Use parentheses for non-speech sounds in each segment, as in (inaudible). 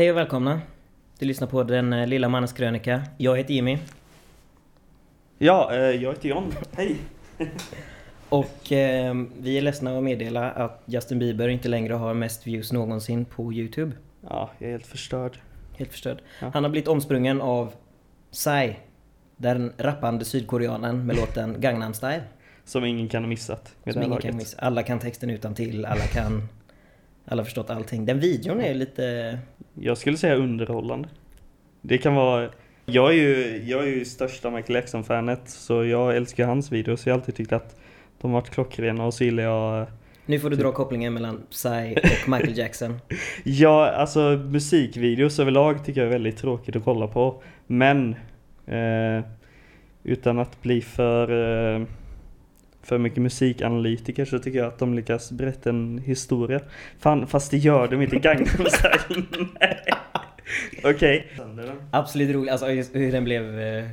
Hej och välkomna! Du lyssnar på Den eh, lilla mannens krönika. Jag heter Jimmy. Ja, eh, jag heter John. Hej! (laughs) Och eh, vi är ledsna att meddela att Justin Bieber inte längre har mest views någonsin på Youtube. Ja, jag är helt förstörd. Helt förstörd. Ja. Han har blivit omsprungen av Psy. Den rappande sydkoreanen med (laughs) låten Gangnam Style. Som ingen kan ha missat Som ingen laget. kan missa. Alla kan texten utan till. alla kan... Alla förstått allting. Den videon är lite... Jag skulle säga underhållande. Det kan vara... Jag är ju, jag är ju största Michael Jackson-fanet, så jag älskar hans videos. Jag har alltid tyckt att de har varit klockrena och så gillar jag... Nu får du dra kopplingen mellan Psy och Michael Jackson. (laughs) Ja, alltså musikvideos överlag tycker jag är väldigt tråkigt att kolla på. Men... Eh, utan att bli för... Eh, för mycket musikanalytiker så tycker jag att de lyckas berätta en historia. Fan, fast det gör de inte i Gangnam Style. (laughs) Okej. Absolut roligt, alltså hur den blev eh,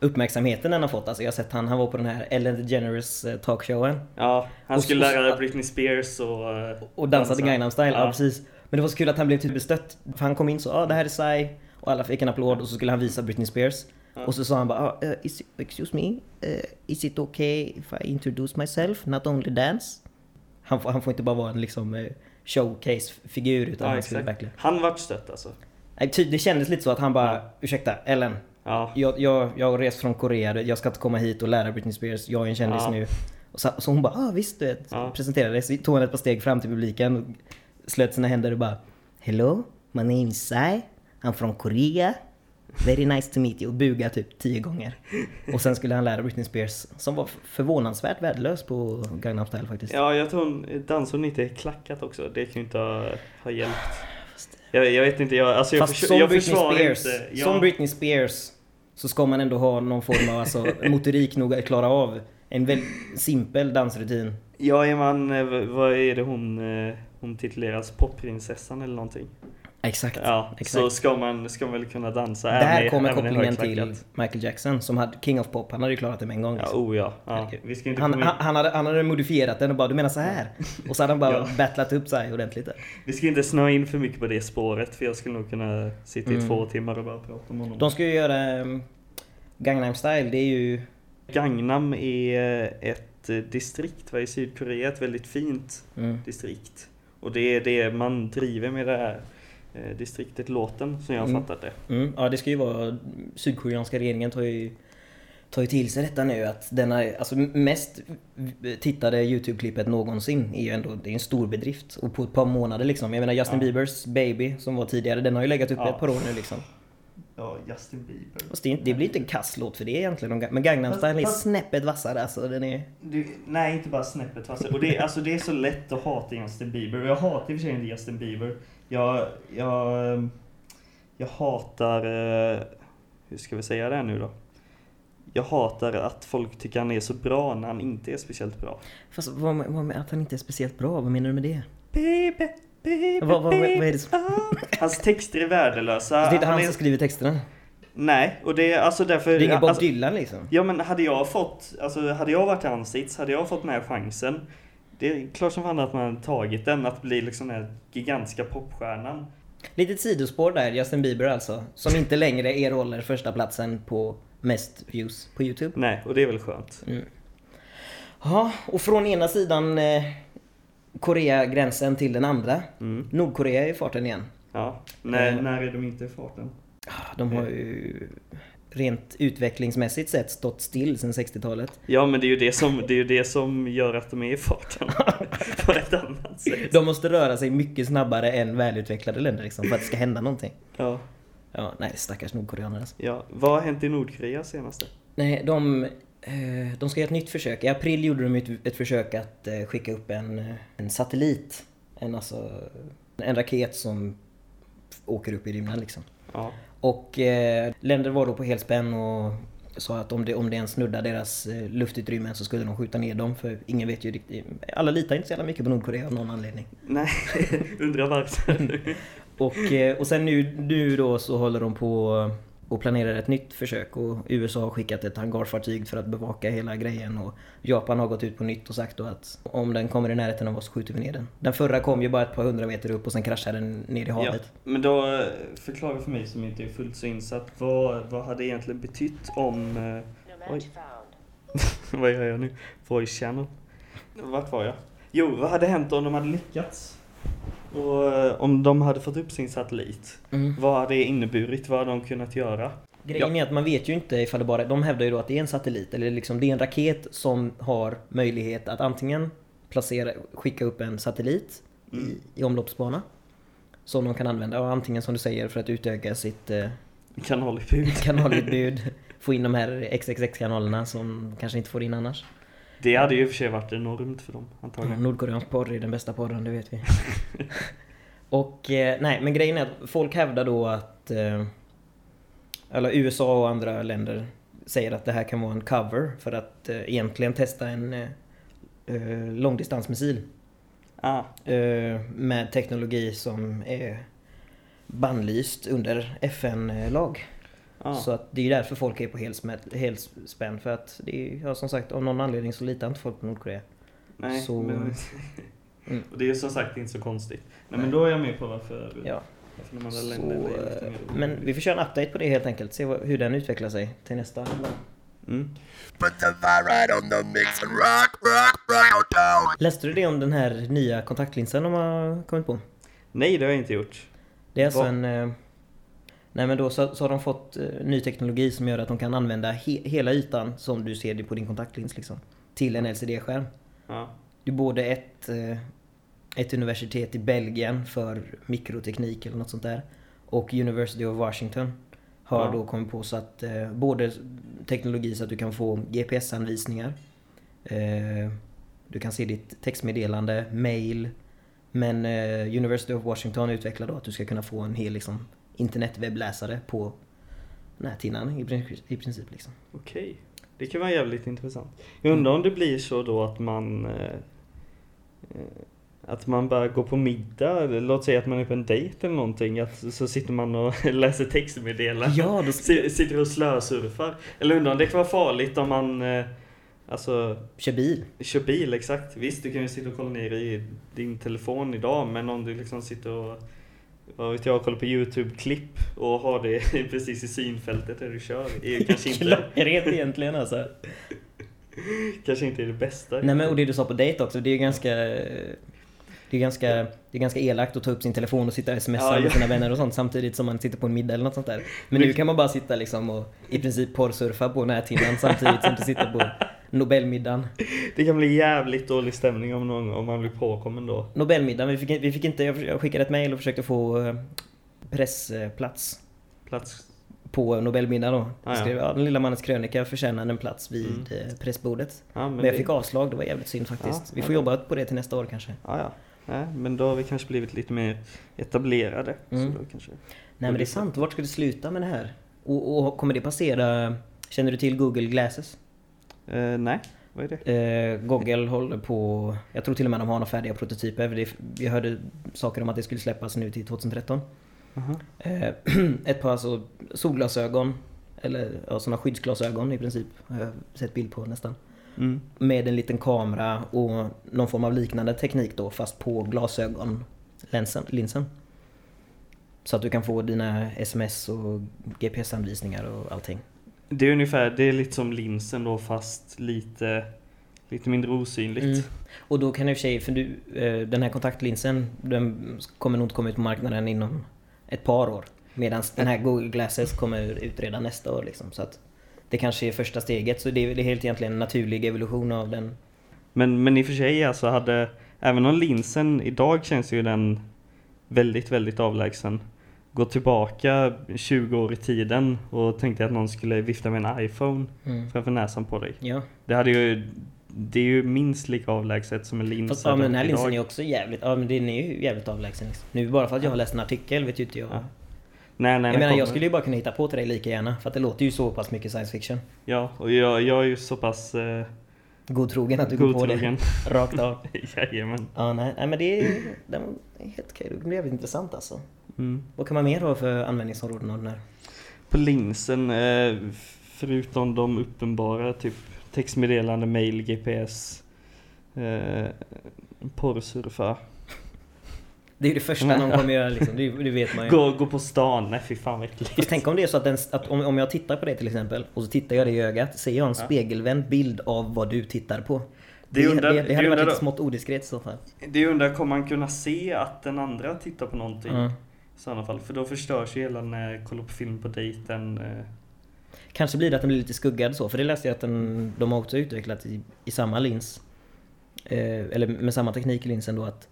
uppmärksamheten den har fått. Alltså jag har sett han, han var på den här Ellen DeGeneres eh, talkshowen Ja, han Och skulle lära Britney Spears och... eh, och dansade dansa. Gangnam style. Ja. Ja. precis. Men det var så kul att han blev typ bestött. För han kom in så, ja ah, det här är Psy. Och alla fick en applåd och så skulle han visa Britney Spears. Ja. Och så sa han bara, ah, eh, is, excuse me, eh, is it okay if I introduce myself, not only dance? Han får, han får inte bara vara en liksom eh, showcase-figur utan Ja, han skulle verkligen... Han vart stött alltså. Nej, ty, det kändes lite så att han bara, ursäkta, Ellen, Ja. jag, jag, jag har rest från Korea, jag ska inte komma hit och lära Britney Spears, jag är en kändis Ja. nu. Och så, så hon bara, ah, visst du vet, Ja. presenterade sig, tog ett par steg fram till publiken, och slöt sina händer och bara Hello, my name is Sai, I'm from Korea, very nice to meet you, och buga typ tio gånger. Och sen skulle han lära Britney Spears, som var förvånansvärt värdelös på Gangnam Style faktiskt. Ja, jag tror hon dansade inte klackat också. Det kan ju inte ha, ha hjälpt. Jag, jag vet inte, jag, alltså jag, Fast försö- som jag Britney Spears, inte. Ja, som Britney Spears så ska man ändå ha någon form av alltså, (laughs) motorik nog att klara av en väldigt simpel dansrutin. ja, är man, eh, vad är det hon, eh, hon tituleras? Popprinsessan eller någonting? Exakt. Ja, så exakt. ska man, ska man väl kunna dansa Där kommer kopplingen till. Michael Jackson som hade King of Pop. Han hade ju klarat det med en gång. Ja, Liksom. oh ja. ja. Vi ska inte Han, han, han, hade, han hade modifierat den och bara du menar så här Och så hade han bara (laughs) Ja. battlat upp sig ordentligt där. vi ska inte snöa in för mycket på det spåret för jag skulle nog kunna sitta i Mm. två timmar och bara prata om honom. De ska ju göra um, Gangnam style, det är ju Gangnam är eh, ett eh, distrikt va, i Sydkorea, ett väldigt fint mm, distrikt. Och det är det man driver med det här distriktet låten som jag har Mm. fattat det. mm, Ja det ska ju vara Sydkoreanska regeringen tar ju Tar ju till sig detta nu att denna, alltså mest tittade YouTube-klippet någonsin är ju ändå, det är en stor bedrift. Och på ett par månader liksom. Jag menar Justin Ja. Biebers Baby som var tidigare, den har ju legat uppe Ja. ett par år nu liksom. Ja, Justin Bieber. Fast det, det blir inte en kass låt för det egentligen. Men Gangnam style är snäppet vassare alltså. Den är... Du, nej, inte bara snäppet vassare. Och det, alltså, det är så lätt att hata Justin Bieber. Och jag hatar i och för sig inte Justin Bieber. Jag, jag, jag hatar... eh, Hur ska vi säga det nu då? Jag hatar att folk tycker han är så bra när han inte är speciellt bra. Fast vad vad med att han inte är speciellt bra? Vad menar du med det? Baby, baby, Vad- vad- vad är det som-. Hans texter är värdelösa. det är inte Han han är- som skriver texterna. Nej, och det är alltså därför... Det är ingen Bob alltså, Dylan liksom. Ja men hade jag fått, alltså hade jag varit i hans sits, hade jag fått här chansen. Det är klart som fan att man tagit den, att bli liksom den här gigantiska popstjärnan. Litet sidospår där, Justin Bieber alltså. Som inte längre erhåller första platsen på mest views på YouTube. Nej, och det är väl skönt. Ja, och från ena sidan eh, Korea-gränsen till den andra. Mm. Nordkorea är i farten igen. Ja. När, Eh. när är de inte i farten? De har ju rent utvecklingsmässigt sett stått still sedan 60-talet. Ja men det är ju det som, det är ju det som gör att de är i farten. (laughs) På ett annat sätt. De måste röra sig mycket snabbare än välutvecklade länder liksom, för att det ska hända någonting. Ja. Ja, nej stackars nordkoreaner alltså. ja. Vad har hänt i Nordkorea senaste? Nej, de, de ska göra ett nytt försök. I april gjorde de ett, ett försök att eh, skicka upp en, eh, en satellit. En, alltså, en raket som åker upp i rymden liksom. Ja. Och eh, länder var då på helspänn och sa att om det, om det ens snuddar deras eh, luftutrymmen så skulle de skjuta ner dem för ingen vet ju riktigt. Alla litar inte så jävla mycket på Nordkorea av någon anledning. Nej, (laughs) undrar varför. (laughs) Och, eh, och sen nu, nu då så håller de på och planerar ett nytt försök och USA har skickat ett hangarfartyg för att bevaka hela grejen och Japan har gått ut på nytt och sagt då att om den kommer i närheten av oss skjuter vi ner den. Den förra kom ju bara ett par hundra meter upp och sen kraschade den ner i havet. Ja, men då eh, förklara för mig som inte är fullt så insatt. Vad, vad hade egentligen betytt om... Eh, oj, (laughs) vad gör jag nu? Voice channel. Vart var jag? Jo, vad hade hänt om de hade lyckats? Och eh, om de hade fått upp sin satellit, Mm. vad hade det inneburit? Vad hade de kunnat göra? Grejen är att man vet ju inte ifall det bara... De hävdar ju då att det är en satellit, eller liksom det är en raket som har möjlighet att antingen placera, skicka upp en satellit i, i omloppsbana. Som de kan använda, och antingen som du säger för att utöka sitt eh, Kanalutbud. kanalutbud. (laughs) Få in de här XXX-kanalerna som kanske inte får in annars. Det hade ju i och för sig varit enormt för dem, antagligen. Nordkoreansk porr är den bästa porren, det vet vi. (laughs) och eh, nej, men grejen är att folk hävdar då att eh, eller USA och andra länder säger att det här kan vara en cover för att eh, egentligen testa en eh, eh, långdistansmissil Ah, eh, med teknologi som är bannlyst under FN-lag. Ah. Så att det är därför folk är på helspänn för att det är, ja, som sagt av någon anledning så litar inte folk på Nordkorea. Nej, Så- men... Mm. Och det är som sagt inte så konstigt. Nej, men då är jag med på varför, Ja. varför de andra Så, länderna är lite eh, mer men vi får köra en update på det helt enkelt. Se hur den utvecklar sig till nästa. Mm. Läste du det om den här nya kontaktlinsen de har kommit på? Nej, det har jag inte gjort. Det är alltså Vad? en... Nej men då så, så har de fått eh, ny teknologi som gör att de kan använda he, hela ytan som du ser det på din kontaktlins liksom. Till en LCD-skärm. Ja. Det är både ett, eh, ett universitet i Belgien för mikroteknik eller något sånt där. Och University of Washington har Ja. då kommit på så att eh, både teknologi så att du kan få GPS-anvisningar. Eh, du kan se ditt textmeddelande, mail. Men eh, University of Washington utvecklar då att du ska kunna få en hel liksom, internetwebbläsare på näthinnan i, princip- i princip. Liksom. Okej. Det kan vara jävligt intressant. Jag undrar om det blir så då att man eh, att man bara går på middag, låt säga att man är på en dejt eller någonting, att så sitter man och (laughs) läser textmeddelanden. Ja, då Si- Sitter och slösurfar. Eller undrar om det kan vara farligt om man eh, Alltså, kör bil. kör bil exakt. Visst, du kan ju sitta och kolla ner i din telefon idag, men om du liksom sitter och vad vet jag, kollar på Youtube-klipp och har det (laughs) precis i synfältet där du kör, är kanske inte, Klockrent egentligen alltså. (laughs) kanske inte är det bästa. Nej men och det du sa på dejt också, det är ju ganska... Det är ganska, det är ganska elakt att ta upp sin telefon och sitta och smsa Ja, ja. med sina vänner och sånt samtidigt som man sitter på en middag eller något sånt där. Men nu kan man bara sitta liksom och i princip porrsurfa på näthinnan samtidigt som du sitter på Nobelmiddagen. Det kan bli jävligt dålig stämning om, någon, om man blir påkommen då. Nobelmiddagen, vi fick, vi fick inte... Jag skickade ett mail och försökte få eh, pressplats Plats. på Nobelmiddagen då. Ah, ja. Skrev, ja, den lilla mannens krönika förtjänar en plats vid Mm. eh, pressbordet. Ja, men, Men jag det- fick avslag, det var jävligt synd faktiskt. Ja, vi ja, får jobba på det till nästa år kanske. Ja, ja. Nej, men då har vi kanske blivit lite mer etablerade. Mm. Så då kanske... Nej men det är sant, vart ska det sluta med det här? Och, och kommer det passera... Känner du till Google Glasses? Eh, nej, vad är det? Eh, Google håller på... Jag tror till och med de har några färdiga prototyper. Vi hörde saker om att det skulle släppas nu till 2013. Aha. Eh, (clears throat) ett par alltså solglasögon. Eller ja, sådana skyddsglasögon i princip. Har jag sett bild på nästan. Mm. Med en liten kamera och någon form av liknande teknik då fast på glasögonlinsen. Linsen. Så att du kan få dina sms och GPS-anvisningar och allting. Det är ungefär, det är lite som linsen då fast lite, lite mindre osynligt. Mm. Och då kan i och för sig, för du, eh, den här kontaktlinsen den kommer nog inte komma ut på marknaden inom ett par år. Medan den här Google Glasses kommer ut redan nästa år liksom. Så att det kanske är första steget. Så det är, det är helt egentligen en naturlig evolution av den. Men, men i och för sig alltså hade, även om linsen, idag känns ju den väldigt, väldigt avlägsen. Gå tillbaka 20 år i tiden och tänkte att någon skulle vifta med en iPhone Mm. framför näsan på dig. Ja. Det hade ju, det är ju minst lika avlägset som en lins. Fast, ja men den här idag. linsen är också jävligt, ja men den är ju jävligt avlägsen liksom. Nu bara för att jag har läst en artikel vet ju inte jag. Ja. Nej, nej, jag menar jag skulle ju bara kunna hitta på till dig lika gärna. För att det låter ju så pass mycket science fiction. Ja, och jag, jag är ju så pass eh, Godtrogen att du går på det. (laughs) Rakt av. (laughs) Jajamän. Ja nej, nej men det är, den är helt okej. Det blir jävligt intressant alltså. Mm. Vad kan man mer ha för användningsområden av den här? på linsen, eh, förutom de uppenbara, typ textmeddelande, mail, GPS, eh, porrsurfa. Det är ju det första någon kommer göra liksom, det, det vet man ju. (laughs) Gå, gå på stan, nej fy fan vad äckligt. Tänk om det är så att, den, att om, om jag tittar på det till exempel och så tittar jag det i ögat, ser jag en spegelvänd bild av vad du tittar på. Det, Det det, undrar- det, det hade varit undrar lite smått odiskret i så fall. Det undrar, kommer man kunna se att den andra tittar på någonting? Mm. I sådana fall, för då förstörs ju hela när jag kollar på film på dejten. Eh, Kanske blir det att den blir lite skuggad så, för det läste jag att den, de har också utvecklat i, i samma lins. Eh, eller med samma teknik i linsen då att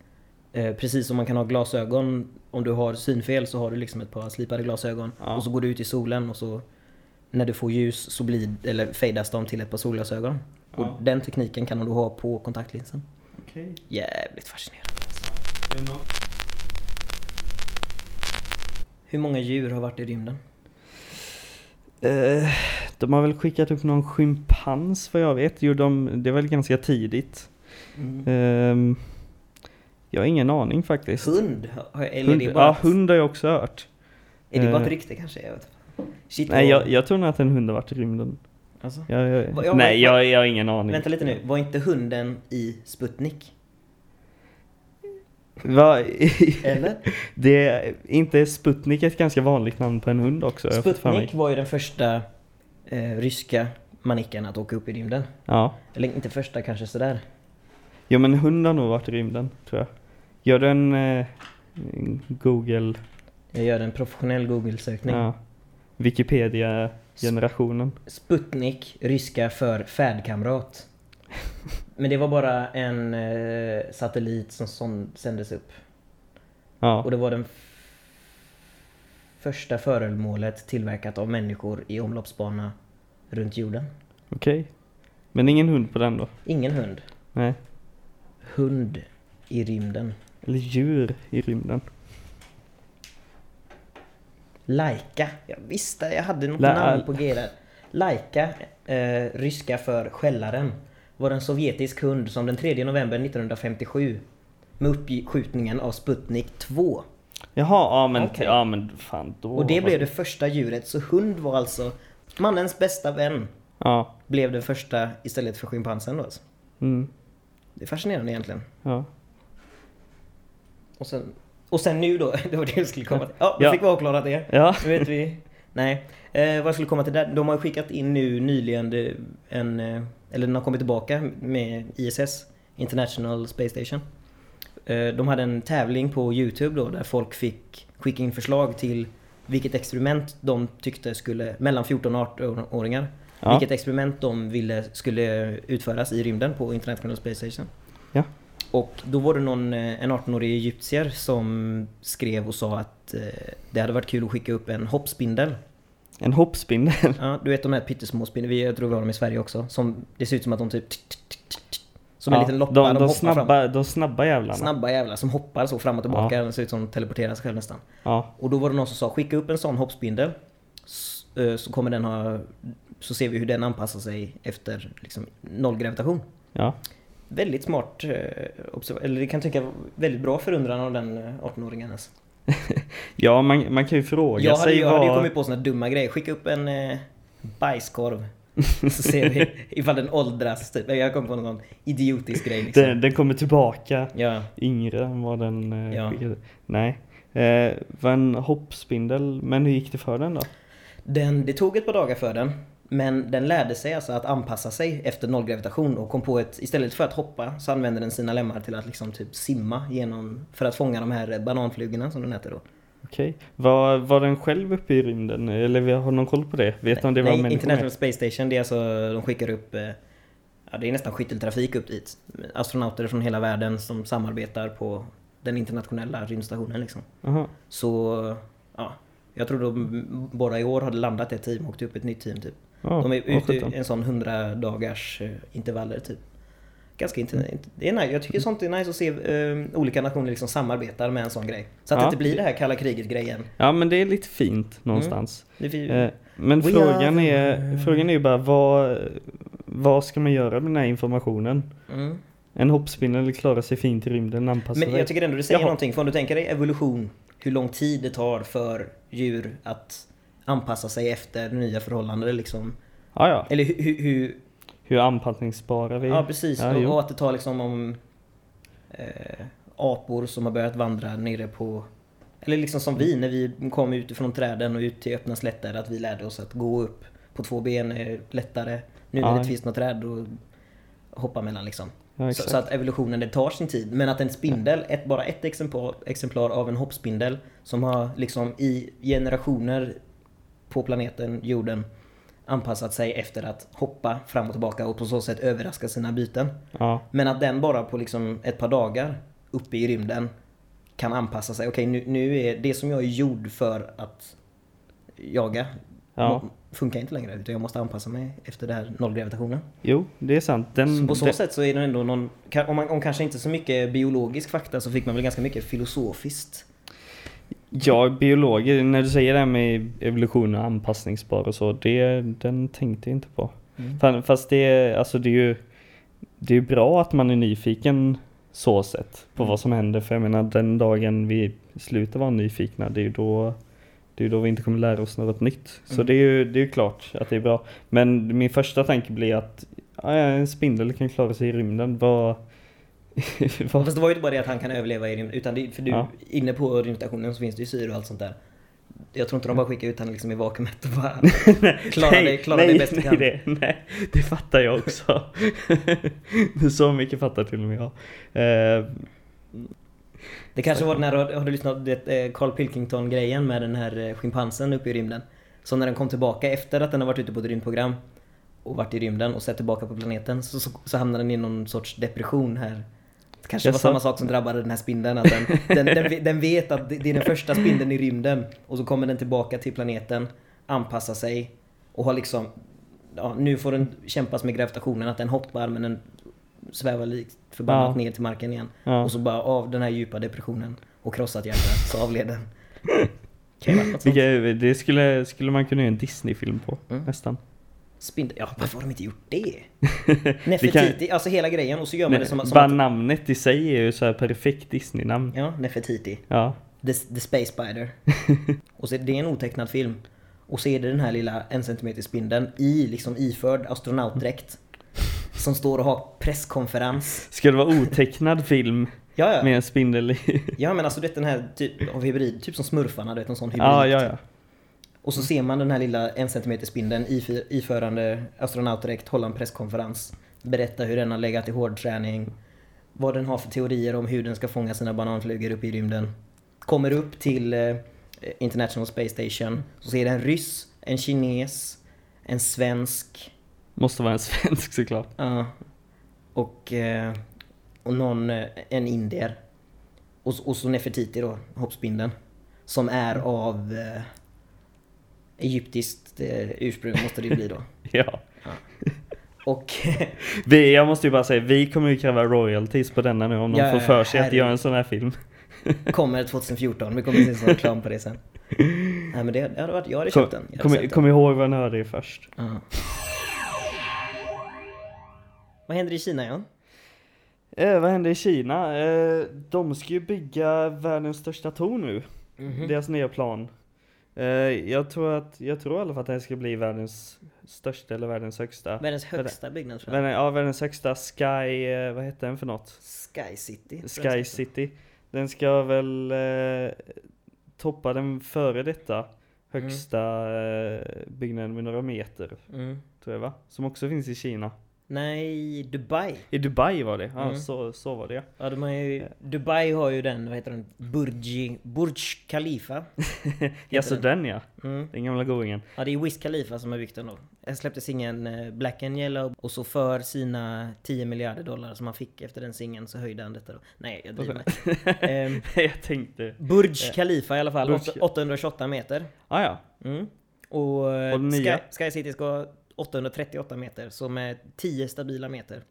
eh, precis som man kan ha glasögon, om du har synfel så har du liksom ett par slipade glasögon. Ja. Och så går du ut i solen och så när du får ljus så blir, eller fejdas de till ett par solglasögon. Och Ja. den tekniken kan du ha på kontaktlinsen. Okej. Jävligt fascinerande. Hur många djur har varit i rymden? Eh, de har väl skickat upp någon schimpans vad jag vet. Jo, de, det var väl ganska tidigt. Ehm, jag har ingen aning faktiskt. Hund? Eller Hund, är det bara, ja, hund har jag också hört. är det bara ett eh, rykte kanske? Jag vet. Shit, Nej, jag, jag tror nog att en hund har varit i rymden. Alltså. Jag, jag, jag- nej, jag, jag har ingen aning. Vänta lite nu, var inte hunden i Sputnik? Va, Eller? (laughs) det är inte Sputnik ett ganska vanligt namn på en hund också? Sputnik var ju den första eh, ryska manicken att åka upp i rymden. Ja. Eller inte första kanske sådär. Jo men hund har nog varit i rymden, tror jag. Gör du en eh, Google, Jag gör en professionell Google-sökning. ja, Wikipedia-generationen? Sputnik, ryska för färdkamrat. (laughs) Men det var bara en eh, satellit som, sändes upp. Ja, Och det var den första föremålet tillverkat av människor i omloppsbana runt jorden. okej. Men ingen hund på den då? Ingen hund. Nej. Hund i rymden. Eller djur i rymden? Laika. Jag visste, jag hade något La- namn på G där. Laika, eh, ryska för skällaren, var en sovjetisk hund som den 3 november 1957 med uppskjutningen av Sputnik 2. Jaha, ja men, Okej. ja, men fan då... Och det blev det första djuret, så hund var alltså mannens bästa vän. Ja, Blev den första istället för schimpansen då alltså. mm, Det är fascinerande egentligen. ja. Och sen, och sen nu då, (laughs) det var det jag skulle komma till. Ja, då Ja. fick vi avklarat det. Ja, Nu vet vi. Nej. Eh, vad jag skulle komma till där. De har skickat in nu nyligen en... Eller den har kommit tillbaka med ISS, International Space Station. Eh, de hade en tävling på Youtube då där folk fick skicka in förslag till vilket experiment de tyckte skulle, mellan 14 och 18-åringar, Ja. vilket experiment de ville skulle utföras i rymden på International Space Station. Ja. Och då var det någon, eh, en 18-årig egyptier som skrev och sa att eh, det hade varit kul att skicka upp en hoppspindel. En hoppspindel. (laughs) Ja, du vet de här pyttesmå spindeln, jag tror vi har dem i Sverige också. Som, det ser ut som att de typ... Som en liten loppa, de, de, de, hoppar fram. snabba, de snabba jävlarna. Snabba jävlar som hoppar så fram och tillbaka. Det ser ut som att teleportera sig själv nästan. Ja, Och då var det någon som sa skicka upp en sån hoppspindel. Så kommer den ha... Så ser vi hur den anpassar sig efter liksom, nollgravitation. ja. Väldigt smart, eh, observ- eller det kan tycka väldigt bra förundran av den eh, 18-åringen. Ja, man, man kan ju fråga Jag hade, sig jag hade ju vad... kommit på såna dumma grejer. Skicka upp en eh, bajskorv. Så ser vi (laughs) ifall den åldras typ. Jag kom på någon idiotisk grej liksom. Den, den kommer tillbaka Ja. yngre än vad den eh, Ja. skickade. Nej. Eh, var en hoppspindel, men hur gick det för den då? Den, det tog ett par dagar för den. Men den lärde sig alltså att anpassa sig efter nollgravitation och kom på ett, istället för att hoppa så använde den sina lemmar till att liksom typ simma genom, för att fånga de här bananflugorna som den heter då. Okej. Var, var den själv uppe i rymden? Eller har någon koll på det? Vet om det var Nej, människor International med? Space Station, det är alltså, de skickar upp, eh, ja det är nästan skytteltrafik upp dit. Astronauter från hela världen som samarbetar på den internationella rymdstationen liksom. Aha. Så, ja. Jag tror de bara i år hade landat ett team och åkt upp ett nytt team typ. Ja, de är ute i en sån 100 dagars eh, intervaller typ. Ganska inte, det är nice. Jag tycker sånt är nice att se eh, olika nationer liksom samarbetar med en sån grej. Så att Ja. det inte blir det här kalla kriget grejen. Ja men det är lite fint någonstans. Fi- Eh, men frågan are är, frågan är ju bara vad, vad ska man göra med den här informationen? mm. En hoppspindel klarar sig fint i rymden, anpassar Men jag tycker ändå det säger Jaha. någonting. För om du tänker dig evolution, hur lång tid det tar för djur att anpassa sig efter nya förhållanden liksom. Ja, ja. Eller hur, hur, hur Hur anpassningsbara vi Ja precis, Ja, och, och att det tar liksom om eh, apor som har börjat vandra nere på Eller liksom som vi när vi kom utifrån träden och ut till öppna slätter att vi lärde oss att gå upp på två ben är lättare. Nu när Ja. det finns något träd och hoppa mellan liksom. Ja, så, så att evolutionen det tar sin tid. Men att en spindel, ett, bara ett exemplar, exemplar av en hoppspindel som har liksom i generationer på planeten jorden anpassat sig efter att hoppa fram och tillbaka och på så sätt överraska sina byten. Ja, Men att den bara på liksom ett par dagar uppe i rymden kan anpassa sig. Okej, nu, nu är det som jag är gjord för att jaga Ja. funkar inte längre. Utan jag måste anpassa mig efter det här nollgravitationen. jo, det är sant. Den, Så på så den, sätt så är det ändå någon, om, man, om kanske inte så mycket biologisk fakta så fick man väl ganska mycket filosofiskt. Ja, biologer, när du säger det här med evolution och anpassningsbar och så, det, den tänkte jag inte på. Mm. Fast det, är- alltså det är ju Det är bra att man är nyfiken så sett på Mm. vad som händer. För jag menar den dagen vi slutar vara nyfikna, det är ju då det är då vi inte kommer lära oss något nytt. Så Mm. det är ju det är klart att det är bra. Men min första tanke blir att ja, en spindel kan klara sig i rymden. Vad... (laughs) Fast det var ju inte bara det att han kan överleva i rymden. Utan det, för du, Ja. inne på rymdstationen så finns det ju syre och allt sånt där. Jag tror inte de bara skickar ut honom liksom i vakuumet och bara klara dig, klara nej, dig bäst du nej, kan. det, nej, det fattar jag också. (laughs) så mycket fattar till och med jag. Eh, Det kanske var den här, har du lyssnat på eh, Carl Pilkington grejen med den här eh, schimpansen uppe i rymden? Så när den kom tillbaka efter att den har varit ute på ett rymdprogram och varit i rymden och sett tillbaka på planeten så, så, så hamnade den i någon sorts depression här. Det kanske var Jaså? samma sak som drabbade den här spindeln. Att den, den, den, den vet att det det är den första spindeln i rymden och så kommer den tillbaka till planeten, anpassar sig och har liksom Ja, nu får den kämpas med gravitationen, att den hoppar men den svävar likt förbannat Ja. ner till marken igen. ja. Och så bara av den här djupa depressionen och krossat hjärta så avled den. (laughs) Vilka, det skulle, skulle man kunna göra en Disney-film på Mm. nästan. Spindel. Ja, varför har de inte gjort det? (laughs) Det Nefertiti, alltså hela grejen och så gör man det som, som Bara att... namnet i sig är ju så här perfekt Disney-namn. Ja, Nefertiti. Ja. The, the Space Spider. (laughs) och så, det är en otecknad film. Och så är det den här lilla en centimeter spindeln i liksom iförd astronautdräkt. Som står och har presskonferens. Ska det vara otecknad film (laughs) Ja, ja. med en spindel i? Ja men alltså du vet den här typ av hybrid, typ som smurfarna, du vet en sån hybrid. ja, ja, ja. Och så ser man den här lilla en centimeter spindeln iförande astronautdräkt hålla en presskonferens. Berätta hur den har legat i hårdträning. Vad den har för teorier om hur den ska fånga sina bananflugor upp i rymden. Kommer upp till eh, International Space Station. Så ser det en ryss, en kines, en svensk. Måste vara en (laughs) svensk såklart. ja, och, eh, och någon, eh, en indier. Och, och så Nefertiti då, hoppspindeln. Som är av egyptiskt eh, ursprung måste det bli då. (laughs) Ja. Och (laughs) Vi, jag måste ju bara säga, vi kommer ju kräva royalties på denna nu om de Ja, får ja, för sig att göra en sån här film. (laughs) kommer 2014, vi kommer se sån reklam på det sen. Nej men det, det hade varit, jag hade Kom, köpt den. Jag hade kom, den. kom ihåg vad ni hörde först. Ja. Vad händer i Kina Jan? Eh, vad hände i Kina? Eh, de ska ju bygga världens största torn nu. Mhm. Deras nya plan. Eh, jag tror att, jag tror i alla fall att det här ska bli världens största eller världens högsta. Världens högsta byggnad tror jag. Världens, ja, världens högsta Sky, eh, vad heter den för något? Sky City. Sky den City. Den ska väl eh, toppa den före detta högsta eh, byggnaden med några meter. Mm. tror jag va? Som också finns i Kina. Nej, Dubai. I Dubai var det, ja Mm. så, så var det ja. De har ju, Dubai har ju den, vad heter den? Burj, Burj Khalifa. (laughs) Ja så den. den ja, Mm. den gamla goingen. Ja, det är Wiz Khalifa som har byggt den då. Jag släppte singeln eh, Black and Yellow och så för sina 10 miljarder dollar som han fick efter den singeln så höjde han detta då. Nej, jag driver. (laughs) Ehm, jag tänkte, Burj Khalifa i alla fall, Burj- åtta- 828 meter. ah, ja Mm. Och, eh, Och? Sky, Sky City ska 838 meter, så med 10 stabila meter.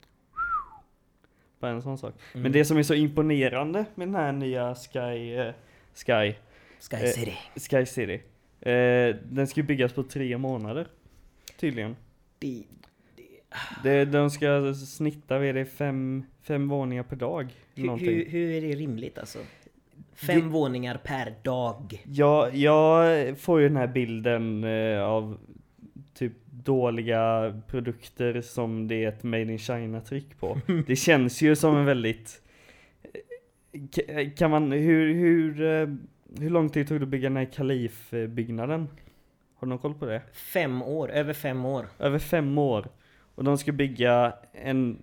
Bara en sån sak. Mm. Men det som är så imponerande med den här nya Sky, eh, Sky, Sky Eh, City. Sky City. Eh, den ska byggas på tre månader. Tydligen. Det, Det, de ska snitta, vad är det, fem, fem våningar per dag? hur, hur, hur är det rimligt alltså? Fem våningar per dag. Jag, jag får ju den här bilden eh, av typ dåliga produkter som det är ett Made in China-tryck på. (laughs) Det känns ju som en väldigt... K- Kan man, hur, hur, eh, hur lång tid tog det att bygga den här kalifbyggnaden? Har du någon koll på det? Fem år, över fem år. Över fem år. Och de ska bygga en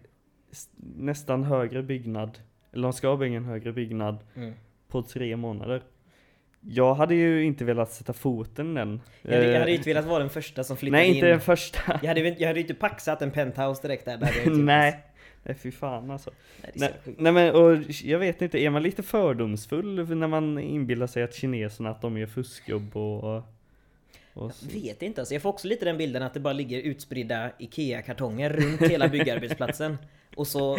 nästan högre byggnad, eller de ska bygga en högre byggnad Mm. på tre månader. Jag hade ju inte velat sätta foten den. Jag hade, jag Eh, hade ju inte velat vara den första som flyttade Nej, inte in. den första. Jag hade, ju inte- jag hade ju inte paxat en penthouse direkt där. (laughs) Gjort. Nej. Nej, fy fan alltså. Nej, är Nej, men och jag vet inte, är man lite fördomsfull när man inbillar sig att kineserna att de gör fuskjobb och... så. Jag vet inte alltså. Jag får också lite den bilden att det bara ligger utspridda IKEA-kartonger runt hela (laughs) byggarbetsplatsen. Och så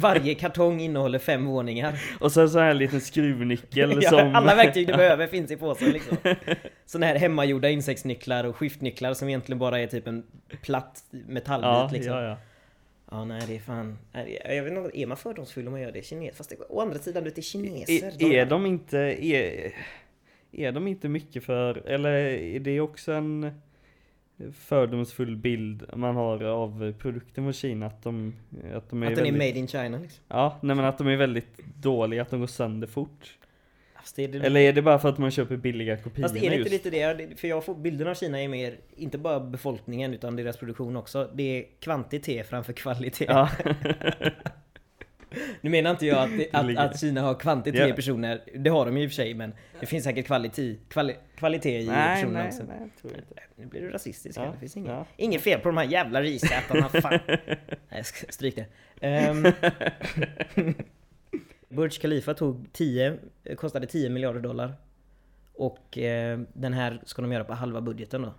varje kartong innehåller fem våningar. och så en sån här liten skruvnyckel (laughs) Ja, som... Alla verktyg du behöver finns i påsen (laughs) liksom. Såna här hemmagjorda insektsnycklar och skiftnycklar som egentligen bara är typ en platt metallbit ja, liksom. ja, ja. Ja, nej det är fan... Jag vet inte, är man fördomsfull om man gör det? Kines, fast det, å andra sidan, du är kineser. Är, är de inte, är, är de inte mycket för, eller är det också en fördomsfull bild man har av produkten från Kina? Att de, att de är Att den är väldigt, made in China liksom. Ja, nej men att de är väldigt dåliga, att de går sönder fort. Är det, Eller är det bara för att man köper billiga kopior fast är det inte lite? Det- För jag får bilden av Kina är mer, inte bara befolkningen utan deras produktion också. Det är kvantitet framför kvalitet. Ja, (laughs) (laughs) Nu menar inte jag att, det, att, att Kina har kvantitet Ja. personer. Det har de ju i och för sig men det finns säkert kvalitet, kvali, kvalitet i nej, personerna nej, också. nej, tror inte. Nu blir du rasistisk här. Ja, Det finns inget, ja. inget fel på de här jävla risätarna. Fan. (laughs) Nej, stryk det. Ehm. (laughs) Burj Khalifa tog 10, kostade 10 miljarder dollar. Och eh, den här ska de göra på halva budgeten då.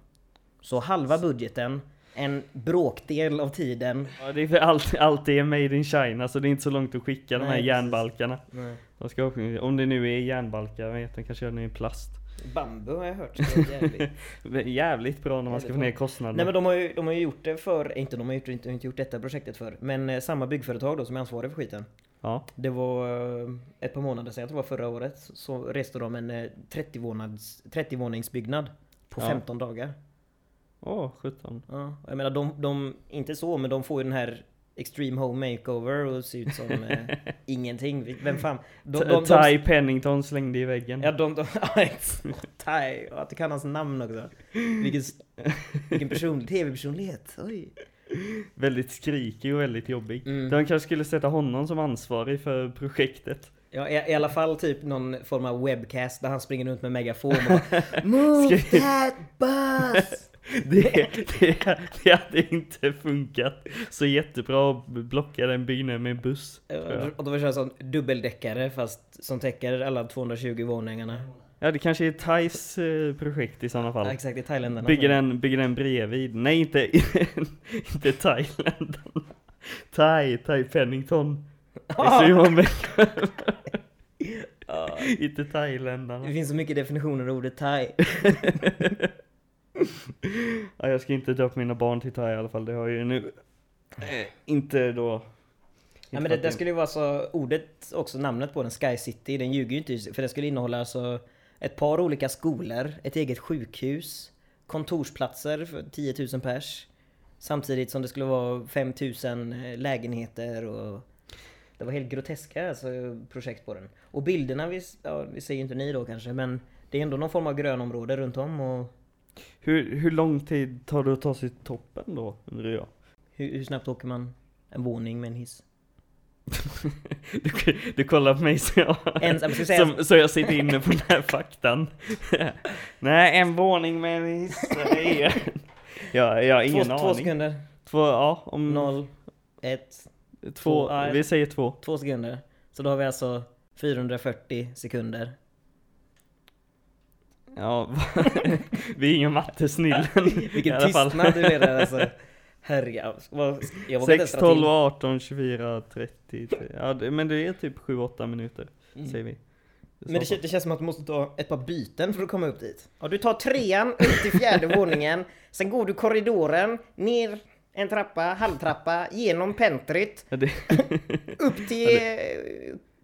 Så halva budgeten, en bråkdel av tiden. Ja, det är för allt, allt är made in China så det är inte så långt att skicka de Nej, här precis. järnbalkarna. Nej. De ska, om det nu är järnbalkar, jag vet, de kanske gör den i plast. Bambu har jag hört. Jävligt. (laughs) Jävligt bra när man ska få ner kostnaderna. Nej men de har ju, de har ju gjort det för, inte de har gjort, inte, inte gjort detta projektet för, men eh, samma byggföretag då som är ansvarig för skiten. Ja, Det var eh, ett par månader sedan, jag tror det var förra året, så reste de en eh, 30 vånings 30 våningsbyggnad på Ja. 15 dagar. Åh 17. Ja, jag menar de, de, inte så, men de får ju den här Extreme Home Makeover och ser ut som eh, (laughs) ingenting. Vem fan? De, de, de, Ty Pennington slängde i väggen. Ja, de, de, (laughs) Ty, och att du kan hans namn också. Vilken, vilken person, tv-personlighet. Oj. Väldigt skrikig och väldigt jobbig. Mm. De kanske skulle sätta honom som ansvarig för projektet. Ja, i, i alla fall typ någon form av webcast där han springer runt med megafon och (laughs) bara Move that bus! Det, det, det hade inte funkat så jättebra att blocka den byggnaden med en buss. Och då var det en sån dubbeldäckare fast som täcker alla 220 våningarna. Ja, det kanske är Thais eh, projekt i sådana fall. Ja, exakt, i Thailand. Bygger den, bygger den bredvid. Nej, inte, (laughs) inte Thailand. Thai, Thai Pennington. (laughs) Ja, Inte thailändarna. det finns så mycket definitioner av ordet thai. (laughs) (laughs) Ja, jag ska inte döpa mina barn till thai i alla fall. Det har jag ju nu eh, inte då... Ja, men det, det skulle ju vara så, ordet också, namnet på den, Sky City, den ljuger ju inte. För det skulle innehålla alltså ett par olika skolor, ett eget sjukhus, kontorsplatser för 10 000 pers. Samtidigt som det skulle vara 5 000 lägenheter och... Det var helt groteska alltså, projekt på den. Och bilderna, vi, ja, vi ser ju inte ni då kanske, men det är ändå någon form av grönområde runt om och... Hur, hur lång tid tar det att ta sig till toppen då, undrar jag? Hur, hur snabbt åker man en våning med en hiss? (laughs) Du, du kollar på mig så jag, En- jag som, så jag sitter inne på den här faktan. (laughs) Nej, en våning med en hiss är... (laughs) Ja, jag har ingen två, aning. två sekunder. Två, ja, om... Noll, ett, Två, två, vi säger två. Två sekunder. Så då har vi alltså 440 sekunder. Ja, (laughs) vi är inga mattesnillen. (laughs) Vilken tystnad du där alltså. (laughs) Herregud. Jag inte 6, ens dra 12, till. 18, 24, 30. Ja, det, men det är typ 7-8 minuter, Mm. säger vi. Men det, det känns som att du måste ta ett par byten för att komma upp dit. Ja, du tar trean upp till fjärde våningen. Sen går du korridoren, ner en trappa, halvtrappa, genom pentryt, Ja, upp till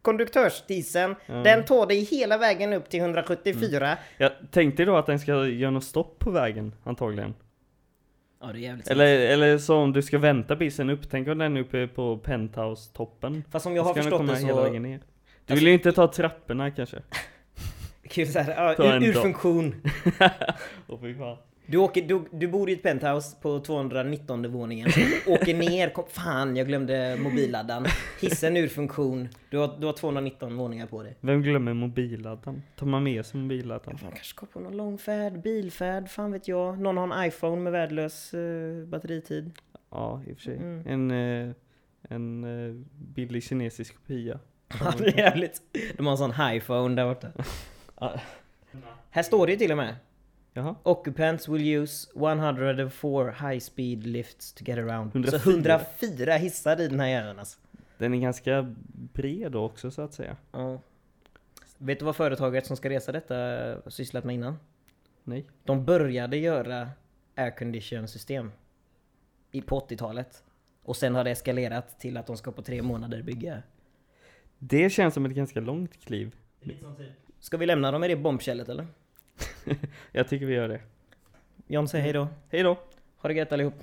eh, konduktörstisen. Den tar dig hela vägen upp till 174. Jag tänkte då att den ska göra något stopp på vägen, antagligen. Ja, det är jävligt Eller, eller så om du ska vänta bissen upp, tänk om den är uppe på penthouse-toppen. Fast som jag har förstått komma det hela så... vägen ner. Du vill ju inte ta trapporna kanske? (laughs) Kul så här, ja, Ta ur, funktion. (laughs) Fy fan. Du, åker, du, du bor i ett penthouse på 219 våningen. Åker ner, kom, fan jag glömde mobilladdaren. Hissen ur funktion. Du har, du har 219 våningar på dig. Vem glömmer mobilladdaren? Tar man med sig mobilladdaren? Fan, kanske ska på någon långfärd, bilfärd, fan vet jag. Någon har en iPhone med värdelös eh, batteritid. Ja, i och för sig. Mm. En, eh, en eh, billig kinesisk kopia. (laughs) Ja, det är jävligt. De har en sån iPhone där borta. Ja. Här står det ju till och med. Jaha. Occupants will use 104 high speed lifts to get around. 104. Så 104 hissar i den här jäveln alltså. Den är ganska bred också så att säga. Ja. Vet du vad företaget som ska resa detta sysslat med innan? Nej. De började göra aircondition system i, på 80-talet. Och sen har det eskalerat till att de ska på tre månader bygga. Det känns som ett ganska långt kliv. Ska vi lämna dem i det bombkället eller? (laughs) Jag tycker vi gör det. John säger hej då. Hej då! Ha det gött allihop.